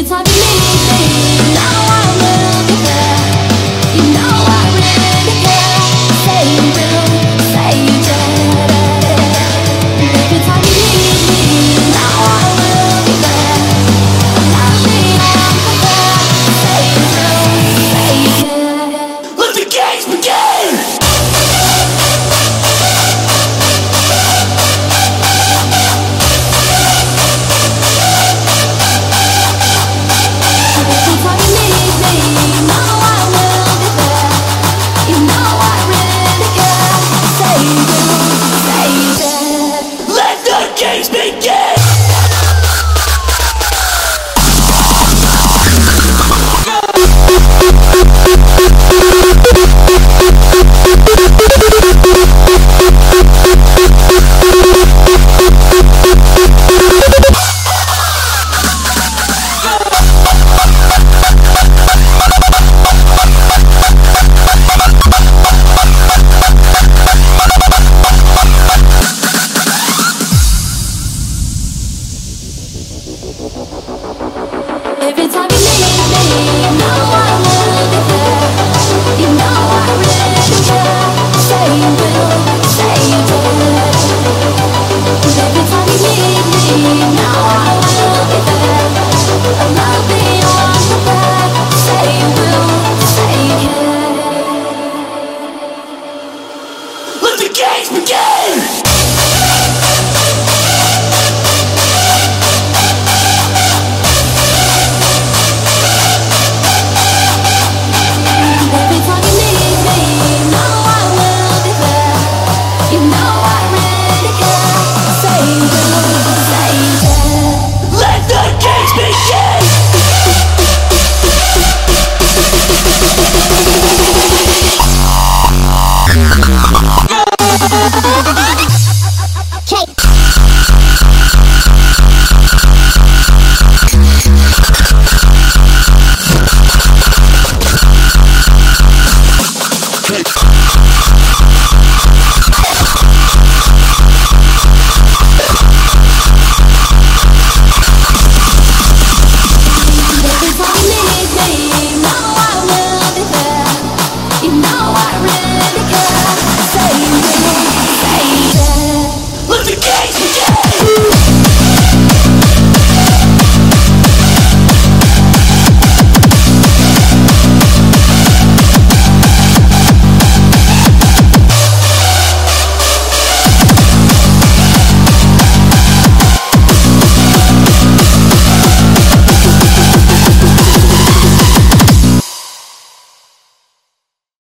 It's time you leave.